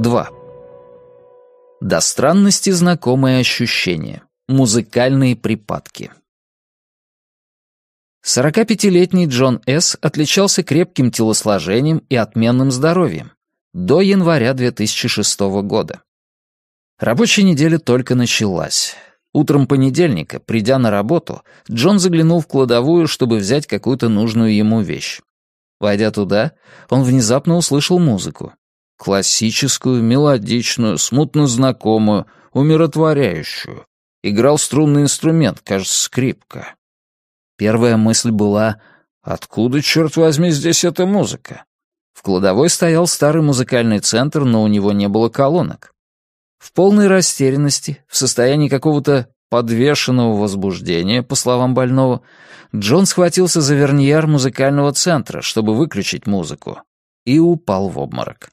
2. До странности знакомое ощущение. Музыкальные припадки. 45-летний Джон С. отличался крепким телосложением и отменным здоровьем до января 2006 года. Рабочая неделя только началась. Утром понедельника, придя на работу, Джон заглянул в кладовую, чтобы взять какую-то нужную ему вещь. Войдя туда, он внезапно услышал музыку. Классическую, мелодичную, смутно знакомую, умиротворяющую. Играл струнный инструмент, кажется, скрипка. Первая мысль была «Откуда, черт возьми, здесь эта музыка?» В кладовой стоял старый музыкальный центр, но у него не было колонок. В полной растерянности, в состоянии какого-то подвешенного возбуждения, по словам больного, Джон схватился за верньяр музыкального центра, чтобы выключить музыку, и упал в обморок.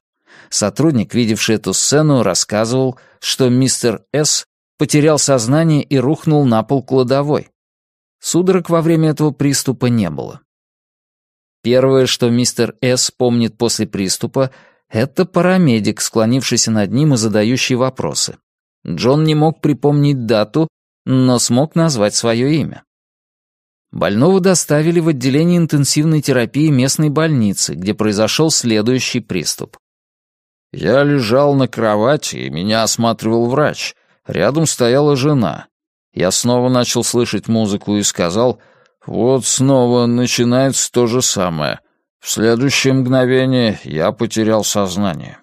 Сотрудник, видевший эту сцену, рассказывал, что мистер С. потерял сознание и рухнул на пол кладовой. Судорог во время этого приступа не было. Первое, что мистер С. помнит после приступа, это парамедик, склонившийся над ним и задающий вопросы. Джон не мог припомнить дату, но смог назвать свое имя. Больного доставили в отделение интенсивной терапии местной больницы, где произошел следующий приступ. Я лежал на кровати, и меня осматривал врач. Рядом стояла жена. Я снова начал слышать музыку и сказал, «Вот снова начинается то же самое. В следующее мгновение я потерял сознание».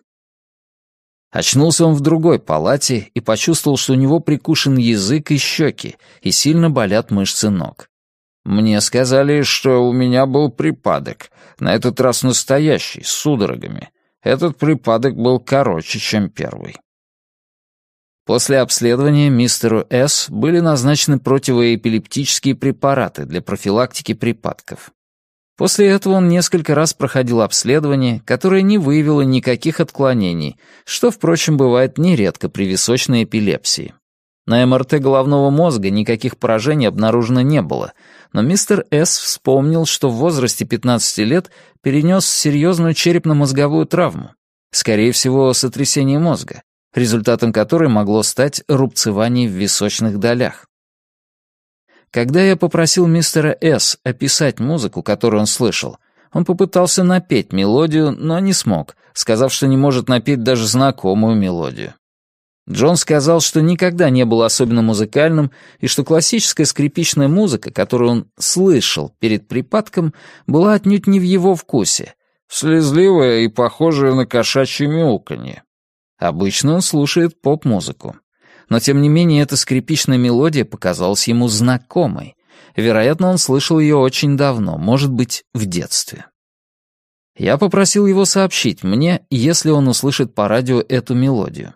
Очнулся он в другой палате и почувствовал, что у него прикушен язык и щеки, и сильно болят мышцы ног. Мне сказали, что у меня был припадок, на этот раз настоящий, с судорогами. Этот припадок был короче, чем первый. После обследования мистеру С. были назначены противоэпилептические препараты для профилактики припадков. После этого он несколько раз проходил обследование, которое не выявило никаких отклонений, что, впрочем, бывает нередко при височной эпилепсии. На МРТ головного мозга никаких поражений обнаружено не было, но мистер С. вспомнил, что в возрасте 15 лет перенес серьезную черепно-мозговую травму, скорее всего, сотрясение мозга, результатом которой могло стать рубцевание в височных долях. Когда я попросил мистера С. описать музыку, которую он слышал, он попытался напеть мелодию, но не смог, сказав, что не может напеть даже знакомую мелодию. Джон сказал, что никогда не был особенно музыкальным, и что классическая скрипичная музыка, которую он слышал перед припадком, была отнюдь не в его вкусе, слезливая и похожая на кошачье мяуканье. Обычно он слушает поп-музыку. Но, тем не менее, эта скрипичная мелодия показалась ему знакомой. Вероятно, он слышал ее очень давно, может быть, в детстве. Я попросил его сообщить мне, если он услышит по радио эту мелодию.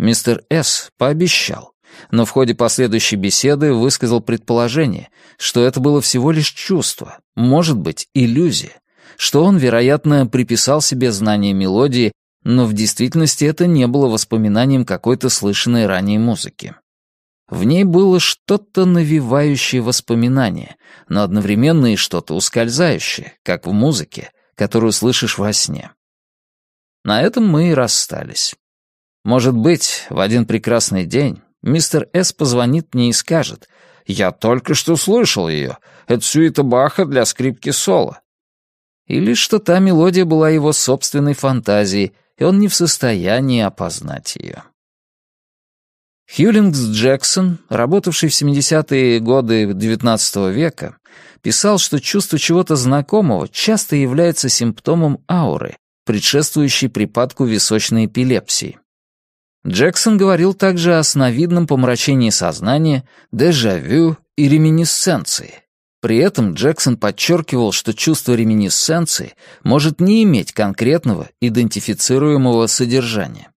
Мистер С. пообещал, но в ходе последующей беседы высказал предположение, что это было всего лишь чувство, может быть, иллюзия, что он, вероятно, приписал себе знание мелодии, но в действительности это не было воспоминанием какой-то слышанной ранее музыки. В ней было что-то навевающее воспоминание, но одновременно и что-то ускользающее, как в музыке, которую слышишь во сне. На этом мы и расстались. Может быть, в один прекрасный день мистер С. позвонит мне и скажет, «Я только что слышал ее. Это сюита Баха для скрипки соло». Или что та мелодия была его собственной фантазией, и он не в состоянии опознать ее. Хьюлингс Джексон, работавший в 70-е годы XIX века, писал, что чувство чего-то знакомого часто является симптомом ауры, предшествующей припадку височной эпилепсии. Джексон говорил также о сновидном помрачении сознания, дежавю и реминисценции. При этом Джексон подчеркивал, что чувство реминисценции может не иметь конкретного, идентифицируемого содержания.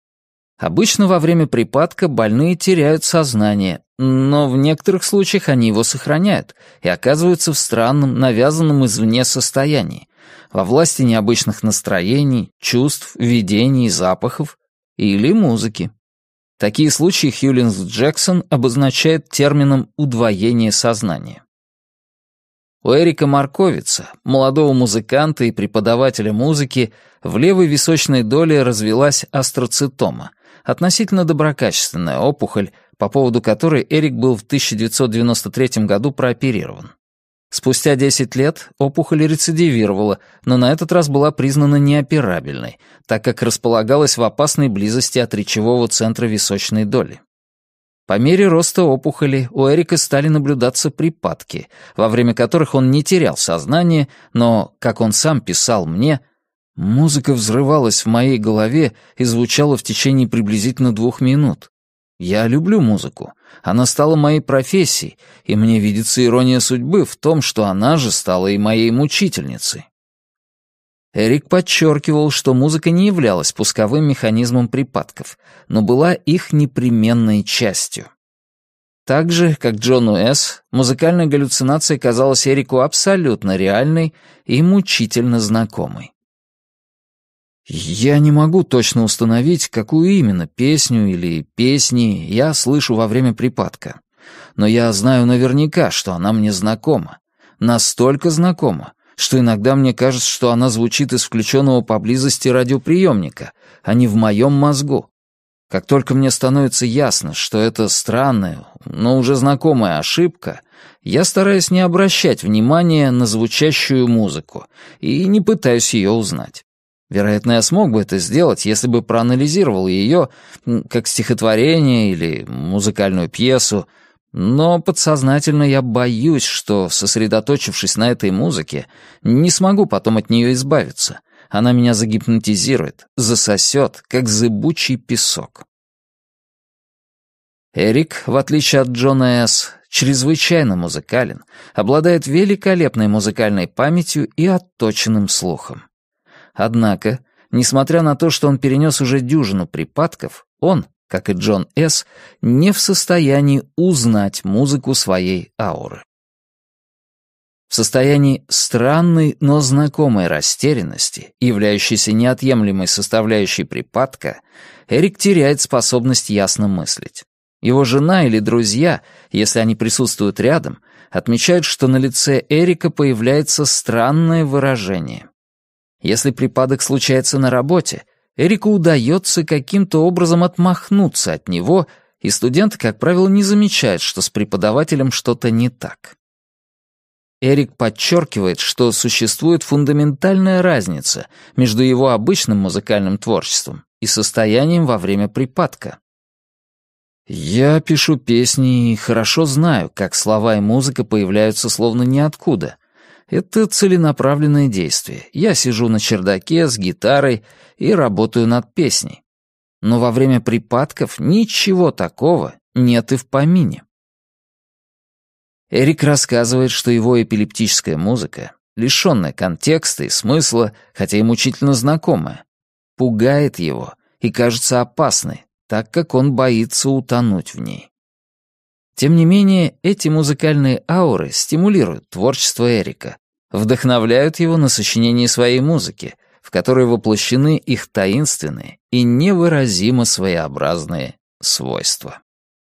Обычно во время припадка больные теряют сознание, но в некоторых случаях они его сохраняют и оказываются в странном, навязанном извне состоянии, во власти необычных настроений, чувств, видений и запахов, или музыки. Такие случаи Хьюлинс-Джексон обозначает термином «удвоение сознания». У Эрика Марковица, молодого музыканта и преподавателя музыки, в левой височной доле развелась астроцитома, относительно доброкачественная опухоль, по поводу которой Эрик был в 1993 году прооперирован. Спустя 10 лет опухоль рецидивировала, но на этот раз была признана неоперабельной, так как располагалась в опасной близости от речевого центра височной доли. По мере роста опухоли у Эрика стали наблюдаться припадки, во время которых он не терял сознание, но, как он сам писал мне, музыка взрывалась в моей голове и звучала в течение приблизительно двух минут. Я люблю музыку. Она стала моей профессией, и мне видится ирония судьбы в том, что она же стала и моей мучительницей. Эрик подчеркивал, что музыка не являлась пусковым механизмом припадков, но была их непременной частью. Так же, как Джону С., музыкальная галлюцинация казалась Эрику абсолютно реальной и мучительно знакомой. Я не могу точно установить, какую именно песню или песни я слышу во время припадка. Но я знаю наверняка, что она мне знакома. Настолько знакома, что иногда мне кажется, что она звучит из включенного поблизости радиоприемника, а не в моем мозгу. Как только мне становится ясно, что это странная, но уже знакомая ошибка, я стараюсь не обращать внимания на звучащую музыку и не пытаюсь ее узнать. Вероятно, я смог бы это сделать, если бы проанализировал ее как стихотворение или музыкальную пьесу, но подсознательно я боюсь, что, сосредоточившись на этой музыке, не смогу потом от нее избавиться. Она меня загипнотизирует, засосет, как зыбучий песок. Эрик, в отличие от Джона С., чрезвычайно музыкален, обладает великолепной музыкальной памятью и отточенным слухом. Однако, несмотря на то, что он перенес уже дюжину припадков, он, как и Джон С., не в состоянии узнать музыку своей ауры. В состоянии странной, но знакомой растерянности, являющейся неотъемлемой составляющей припадка, Эрик теряет способность ясно мыслить. Его жена или друзья, если они присутствуют рядом, отмечают, что на лице Эрика появляется странное выражение. Если припадок случается на работе, Эрику удается каким-то образом отмахнуться от него, и студент, как правило, не замечает, что с преподавателем что-то не так. Эрик подчеркивает, что существует фундаментальная разница между его обычным музыкальным творчеством и состоянием во время припадка. «Я пишу песни и хорошо знаю, как слова и музыка появляются словно ниоткуда. Это целенаправленное действие. Я сижу на чердаке с гитарой и работаю над песней. Но во время припадков ничего такого нет и в помине. Эрик рассказывает, что его эпилептическая музыка, лишённая контекста и смысла, хотя и мучительно знакомая, пугает его и кажется опасной, так как он боится утонуть в ней. Тем не менее, эти музыкальные ауры стимулируют творчество Эрика, вдохновляют его на сочинение своей музыки, в которой воплощены их таинственные и невыразимо своеобразные свойства.